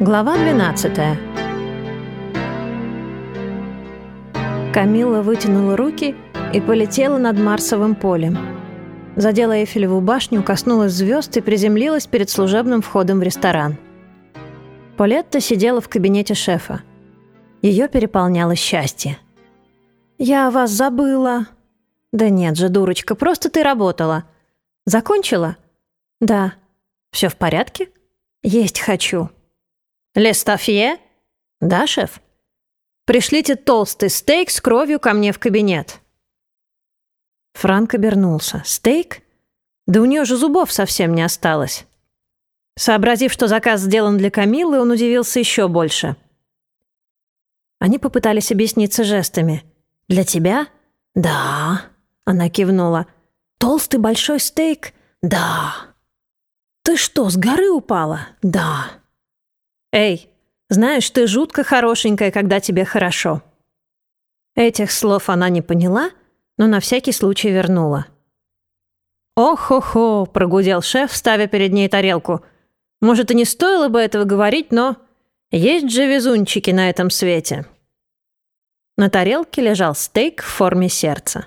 Глава 12 Камилла вытянула руки и полетела над Марсовым полем. Задела Эйфелеву башню, коснулась звезд и приземлилась перед служебным входом в ресторан. Полетта сидела в кабинете шефа. Ее переполняло счастье. «Я вас забыла». «Да нет же, дурочка, просто ты работала». «Закончила?» «Да». «Все в порядке?» «Есть хочу». «Лестафье?» «Да, шеф?» «Пришлите толстый стейк с кровью ко мне в кабинет». Франк обернулся. «Стейк? Да у нее же зубов совсем не осталось». Сообразив, что заказ сделан для Камилы, он удивился еще больше. Они попытались объясниться жестами. «Для тебя?» «Да», — она кивнула. «Толстый большой стейк?» «Да». «Ты что, с горы упала?» «Да». «Эй, знаешь, ты жутко хорошенькая, когда тебе хорошо». Этих слов она не поняла, но на всякий случай вернула. «Ох-хо-хо», — прогудел шеф, ставя перед ней тарелку. «Может, и не стоило бы этого говорить, но есть же везунчики на этом свете». На тарелке лежал стейк в форме сердца.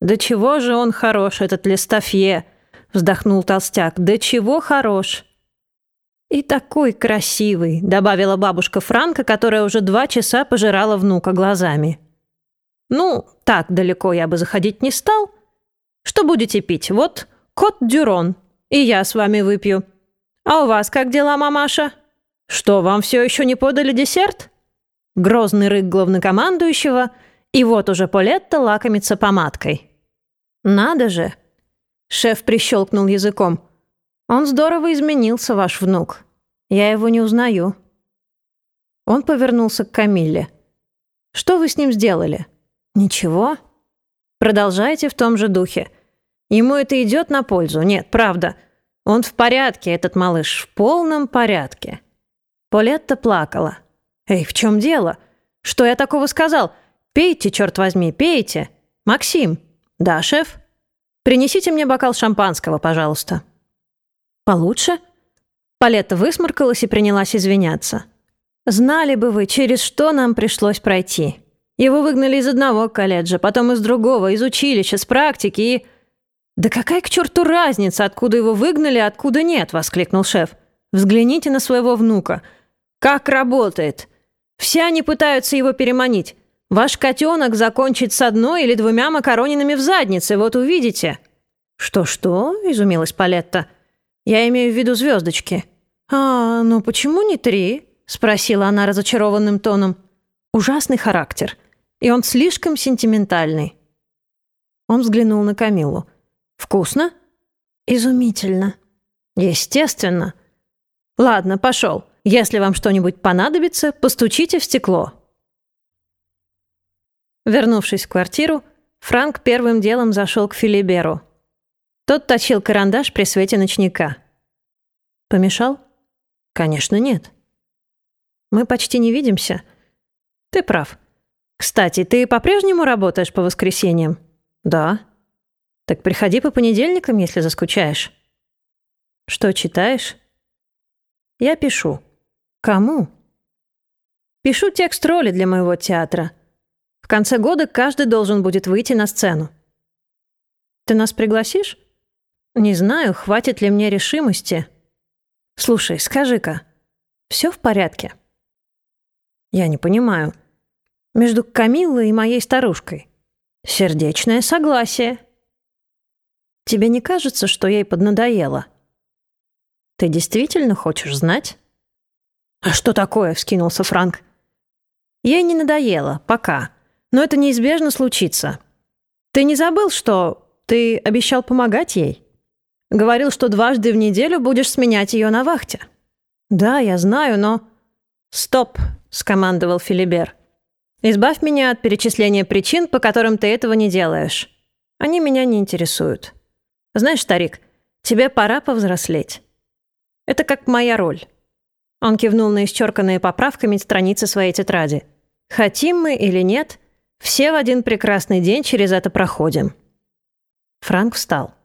«Да чего же он хорош, этот Листафье?» — вздохнул толстяк. «Да чего хорош!» «И такой красивый», — добавила бабушка Франка, которая уже два часа пожирала внука глазами. «Ну, так далеко я бы заходить не стал. Что будете пить? Вот кот Дюрон. И я с вами выпью. А у вас как дела, мамаша? Что, вам все еще не подали десерт?» Грозный рык главнокомандующего, и вот уже Полетта лакомится помадкой. «Надо же!» — шеф прищелкнул языком. Он здорово изменился, ваш внук. Я его не узнаю». Он повернулся к Камилле. «Что вы с ним сделали?» «Ничего. Продолжайте в том же духе. Ему это идет на пользу. Нет, правда. Он в порядке, этот малыш, в полном порядке». Полетта плакала. «Эй, в чем дело? Что я такого сказал? Пейте, черт возьми, пейте. Максим». «Да, шеф?» «Принесите мне бокал шампанского, пожалуйста». «Получше?» Палетта высморкалась и принялась извиняться. «Знали бы вы, через что нам пришлось пройти. Его выгнали из одного колледжа, потом из другого, из училища, с практики и...» «Да какая к черту разница, откуда его выгнали, а откуда нет?» — воскликнул шеф. «Взгляните на своего внука. Как работает? Все они пытаются его переманить. Ваш котенок закончит с одной или двумя макаронинами в заднице, вот увидите». «Что-что?» — изумилась Палетта. Я имею в виду звездочки. А, ну почему не три? Спросила она разочарованным тоном. Ужасный характер. И он слишком сентиментальный. Он взглянул на Камилу. «Вкусно?» «Изумительно». «Естественно». «Ладно, пошел. Если вам что-нибудь понадобится, постучите в стекло». Вернувшись в квартиру, Франк первым делом зашел к Филиберу. Тот точил карандаш при свете ночника. «Помешал?» «Конечно, нет». «Мы почти не видимся». «Ты прав. Кстати, ты по-прежнему работаешь по воскресеньям?» «Да». «Так приходи по понедельникам, если заскучаешь». «Что читаешь?» «Я пишу». «Кому?» «Пишу текст роли для моего театра. В конце года каждый должен будет выйти на сцену». «Ты нас пригласишь?» Не знаю, хватит ли мне решимости. Слушай, скажи-ка, все в порядке? Я не понимаю. Между Камиллой и моей старушкой. Сердечное согласие. Тебе не кажется, что ей поднадоело? Ты действительно хочешь знать? А что такое? вскинулся Франк. Ей не надоело, пока. Но это неизбежно случится. Ты не забыл, что ты обещал помогать ей? Говорил, что дважды в неделю будешь сменять ее на вахте». «Да, я знаю, но...» «Стоп», — скомандовал Филибер. «Избавь меня от перечисления причин, по которым ты этого не делаешь. Они меня не интересуют. Знаешь, старик, тебе пора повзрослеть. Это как моя роль». Он кивнул на исчерканные поправками страницы своей тетради. «Хотим мы или нет, все в один прекрасный день через это проходим». Франк встал.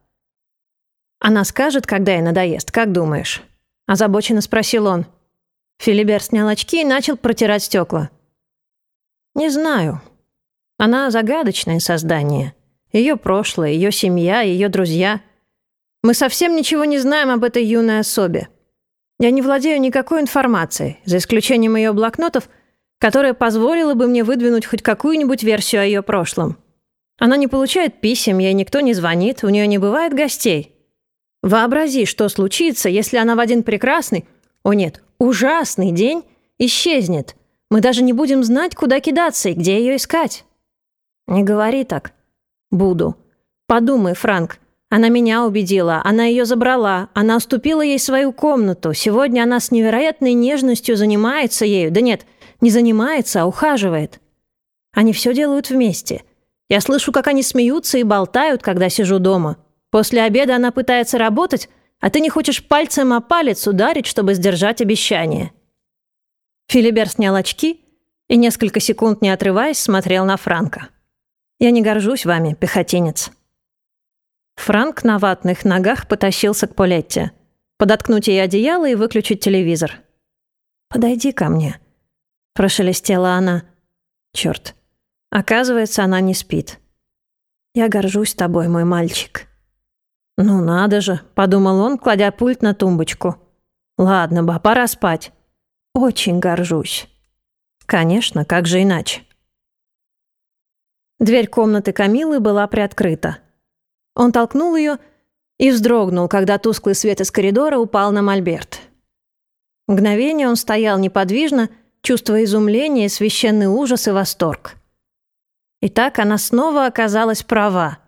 «Она скажет, когда ей надоест, как думаешь?» Озабоченно спросил он. Филибер снял очки и начал протирать стекла. «Не знаю. Она загадочное создание. Ее прошлое, ее семья, ее друзья. Мы совсем ничего не знаем об этой юной особе. Я не владею никакой информацией, за исключением ее блокнотов, которая позволила бы мне выдвинуть хоть какую-нибудь версию о ее прошлом. Она не получает писем, ей никто не звонит, у нее не бывает гостей. Вообрази, что случится, если она в один прекрасный, о нет, ужасный день исчезнет. Мы даже не будем знать, куда кидаться и где ее искать. Не говори так. Буду. Подумай, Франк. Она меня убедила, она ее забрала, она уступила ей свою комнату. Сегодня она с невероятной нежностью занимается ею. Да нет, не занимается, а ухаживает. Они все делают вместе. Я слышу, как они смеются и болтают, когда сижу дома. После обеда она пытается работать, а ты не хочешь пальцем о палец ударить, чтобы сдержать обещание. Филибер снял очки и несколько секунд, не отрываясь, смотрел на Франка. «Я не горжусь вами, пехотинец». Франк на ватных ногах потащился к Полетте. Подоткнуть ей одеяло и выключить телевизор. «Подойди ко мне», — прошелестела она. Черт. Оказывается, она не спит. «Я горжусь тобой, мой мальчик». «Ну надо же», — подумал он, кладя пульт на тумбочку. «Ладно, ба, пора спать». Очень горжусь. Конечно, как же иначе? Дверь комнаты Камилы была приоткрыта. Он толкнул ее и вздрогнул, когда тусклый свет из коридора упал на мольберт. Мгновение он стоял неподвижно, чувствуя изумление, священный ужас и восторг. И так она снова оказалась права.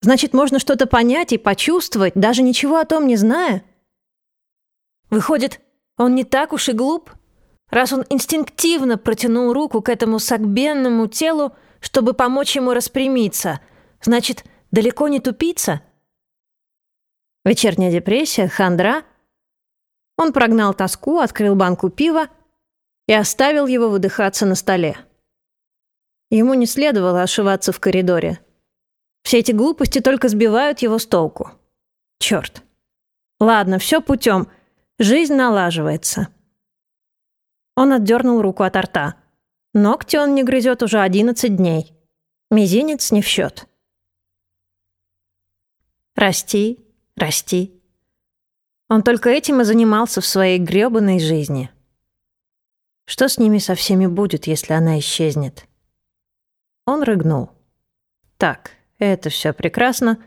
Значит, можно что-то понять и почувствовать, даже ничего о том не зная? Выходит, он не так уж и глуп, раз он инстинктивно протянул руку к этому согбенному телу, чтобы помочь ему распрямиться. Значит, далеко не тупица? Вечерняя депрессия, хандра. Он прогнал тоску, открыл банку пива и оставил его выдыхаться на столе. Ему не следовало ошиваться в коридоре. Все эти глупости только сбивают его с толку. Черт. Ладно, все путем — Жизнь налаживается. Он отдернул руку от рта. Ногти он не грызет уже 11 дней. Мизинец не в счет. Расти, расти. Он только этим и занимался в своей грёбаной жизни. Что с ними со всеми будет, если она исчезнет? Он рыгнул. Так, это все прекрасно,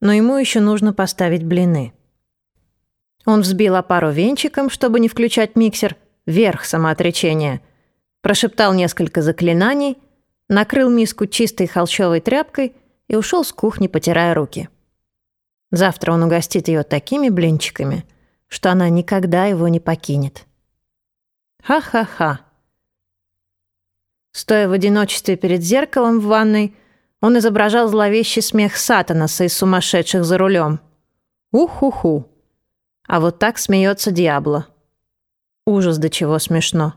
но ему еще нужно поставить блины. Он взбил опару венчиком, чтобы не включать миксер, вверх самоотречения. Прошептал несколько заклинаний, накрыл миску чистой холщовой тряпкой и ушел с кухни, потирая руки. Завтра он угостит ее такими блинчиками, что она никогда его не покинет. Ха-ха-ха. Стоя в одиночестве перед зеркалом в ванной, он изображал зловещий смех Сатанаса из сумасшедших за рулем. Ух-ху-ху. А вот так смеется Диабло. Ужас, до чего смешно.